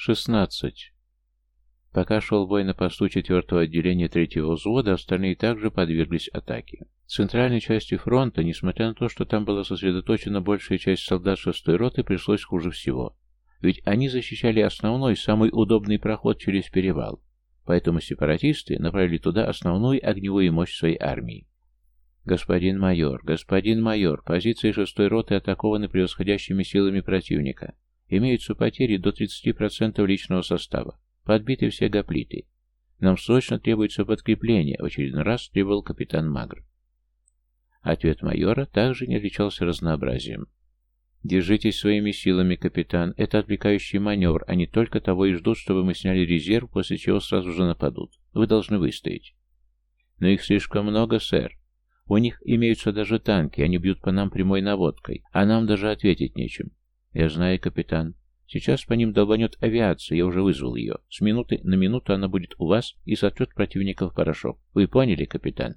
Шестнадцать. Пока шел бой на посту четвертого отделения третьего взвода, остальные также подверглись атаке. Центральной части фронта, несмотря на то, что там была сосредоточена большая часть солдат шестой роты, пришлось хуже всего. Ведь они защищали основной, самый удобный проход через перевал. Поэтому сепаратисты направили туда основную огневую мощь своей армии. «Господин майор, господин майор, позиции шестой роты атакованы превосходящими силами противника. Имеются потери до 30% личного состава. Подбиты все гоплиты. Нам срочно требуется подкрепление, в очередной раз требовал капитан Магр. Ответ майора также не отличался разнообразием. «Держитесь своими силами, капитан. Это отвлекающий маневр. Они только того и ждут, чтобы мы сняли резерв, после чего сразу же нападут. Вы должны выстоять». «Но их слишком много, сэр. У них имеются даже танки, они бьют по нам прямой наводкой, а нам даже ответить нечем». «Я знаю, капитан. Сейчас по ним долбанет авиация, я уже вызвал ее. С минуты на минуту она будет у вас и сотрет противников порошок. Вы поняли, капитан?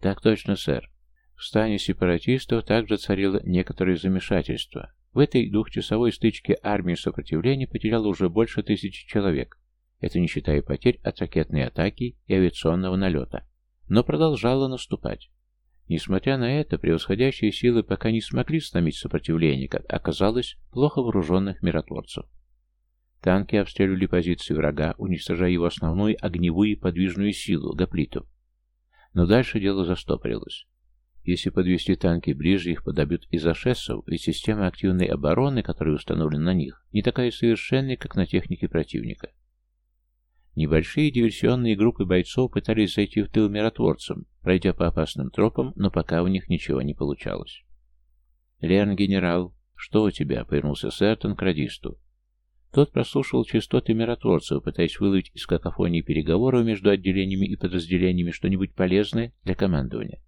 Так точно, сэр. В стане сепаратистов также царило некоторое замешательство. В этой двухчасовой стычке армия сопротивления потеряла уже больше тысячи человек. Это не считая потерь от ракетной атаки и авиационного налета. Но продолжала наступать. Несмотря на это, превосходящие силы пока не смогли сломить сопротивление, как оказалось, плохо вооруженных миротворцев. Танки обстреливали позиции врага, уничтожая его основную огневую и подвижную силу, гоплитов. Но дальше дело застопорилось. Если подвести танки ближе, их подобьют из ашессов, ведь система активной обороны, которая установлена на них, не такая совершенная, как на технике противника. Небольшие диверсионные группы бойцов пытались зайти в тыл миротворцам, пройдя по опасным тропам, но пока у них ничего не получалось. «Лерн, генерал, что у тебя?» — повернулся Сертон к радисту. Тот прослушал частоты миротворцев, пытаясь выловить из какофонии переговоров между отделениями и подразделениями что-нибудь полезное для командования.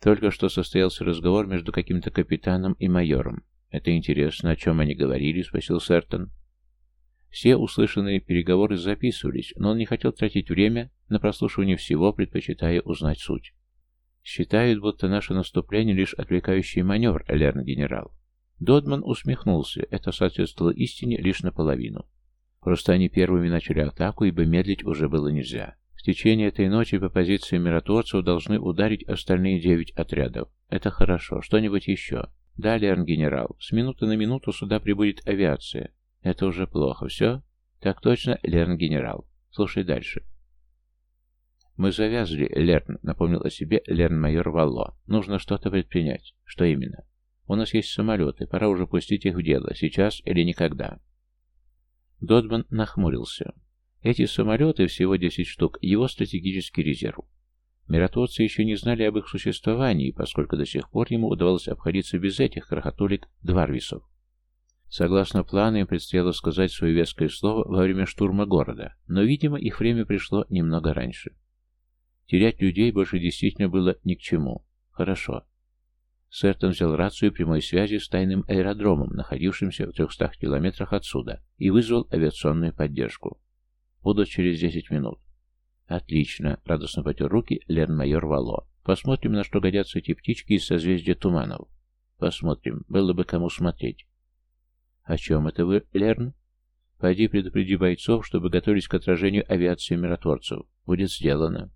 Только что состоялся разговор между каким-то капитаном и майором. «Это интересно, о чем они говорили?» — спросил Сертон. Все услышанные переговоры записывались, но он не хотел тратить время на прослушивание всего, предпочитая узнать суть. Считают, будто наше наступление лишь отвлекающий маневр, Элерн генерал. Додман усмехнулся, это соответствовало истине лишь наполовину. Просто они первыми начали атаку, ибо медлить уже было нельзя. В течение этой ночи по позиции миротворцев должны ударить остальные девять отрядов. Это хорошо. Что-нибудь еще? Да, Лерн генерал, с минуты на минуту сюда прибудет авиация. Это уже плохо. Все? Так точно, Лерн генерал. Слушай дальше. Мы завязли, Лерн, напомнил о себе Лерн-майор Валло. Нужно что-то предпринять. Что именно? У нас есть самолеты, пора уже пустить их в дело, сейчас или никогда. Додман нахмурился. Эти самолеты, всего 10 штук, его стратегический резерв. Миротворцы еще не знали об их существовании, поскольку до сих пор ему удавалось обходиться без этих крохотулик-дварвисов. Согласно плану, им предстояло сказать свое веское слово во время штурма города, но, видимо, их время пришло немного раньше. Терять людей больше действительно было ни к чему. Хорошо. Сертон взял рацию прямой связи с тайным аэродромом, находившимся в 300 километрах отсюда, и вызвал авиационную поддержку. Будут через 10 минут. Отлично, радостно потер руки Лерн-майор Вало. Посмотрим, на что годятся эти птички из созвездия туманов. Посмотрим, было бы кому смотреть. «О чем это вы, Лерн?» «Пойди предупреди бойцов, чтобы готовились к отражению авиации миротворцев. Будет сделано».